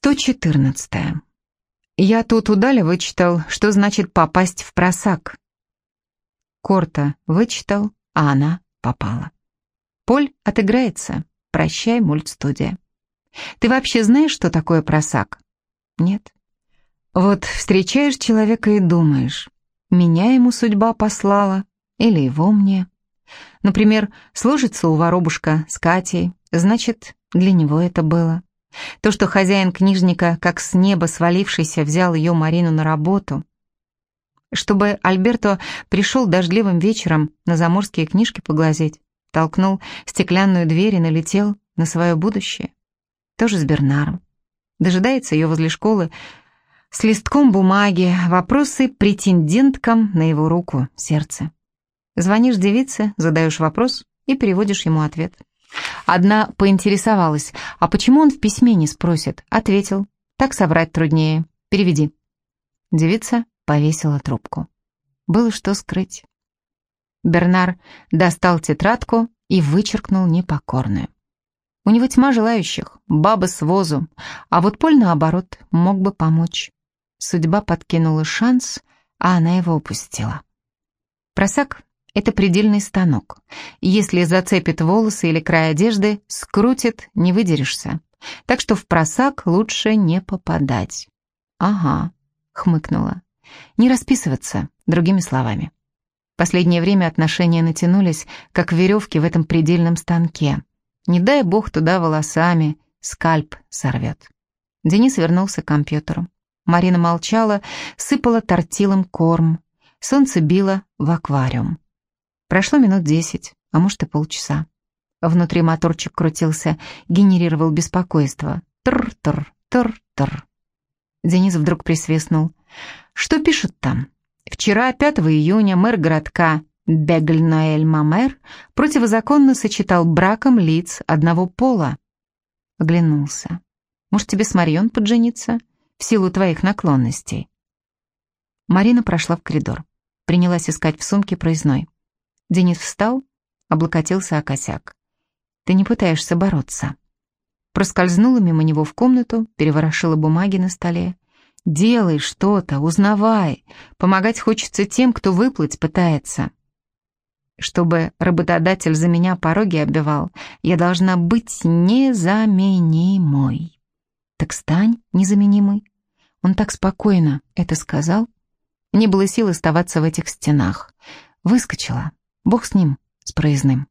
114. Я тут у вычитал, что значит попасть в просак. Корта вычитал, а она попала. Поль отыграется. Прощай, мультстудия. Ты вообще знаешь, что такое просак? Нет. Вот встречаешь человека и думаешь, меня ему судьба послала или его мне. Например, сложится у воробушка с Катей, значит, для него это было. То, что хозяин книжника, как с неба свалившийся, взял ее Марину на работу. Чтобы Альберто пришел дождливым вечером на заморские книжки поглазеть, толкнул стеклянную дверь и налетел на свое будущее. Тоже с Бернаром. Дожидается ее возле школы с листком бумаги, вопросы претенденткам на его руку, сердце. Звонишь девице, задаешь вопрос и переводишь ему ответ. Одна поинтересовалась, а почему он в письме не спросит? Ответил, так соврать труднее. Переведи. Девица повесила трубку. Было что скрыть. Бернар достал тетрадку и вычеркнул непокорную. У него тьма желающих, баба с возу, а вот Поль, наоборот, мог бы помочь. Судьба подкинула шанс, а она его упустила. Просак это предельный станок. Если зацепит волосы или край одежды, скрутит, не выдерешься. Так что в просак лучше не попадать. «Ага», — хмыкнула. «Не расписываться, другими словами». Последнее время отношения натянулись, как веревки в этом предельном станке. Не дай бог туда волосами, скальп сорвет. Денис вернулся к компьютеру. Марина молчала, сыпала тортилом корм. Солнце било в аквариум. Прошло минут десять, а может и полчаса. Внутри моторчик крутился, генерировал беспокойство. Тр-тр, тр-тр. Денис вдруг присвистнул. «Что пишут там?» Вчера, 5 июня, мэр городка Бегль-Ноэль-Мамер противозаконно сочетал браком лиц одного пола. Оглянулся. «Может, тебе с Марион поджениться? В силу твоих наклонностей?» Марина прошла в коридор. Принялась искать в сумке проездной. Денис встал, облокотился о косяк. «Ты не пытаешься бороться». Проскользнула мимо него в комнату, переворошила бумаги на столе. «Делай что-то, узнавай. Помогать хочется тем, кто выплыть пытается». Чтобы работодатель за меня пороги оббивал, я должна быть незаменимой. Так стань незаменимой. Он так спокойно это сказал. Не было сил оставаться в этих стенах. Выскочила. Бог с ним, с проездным.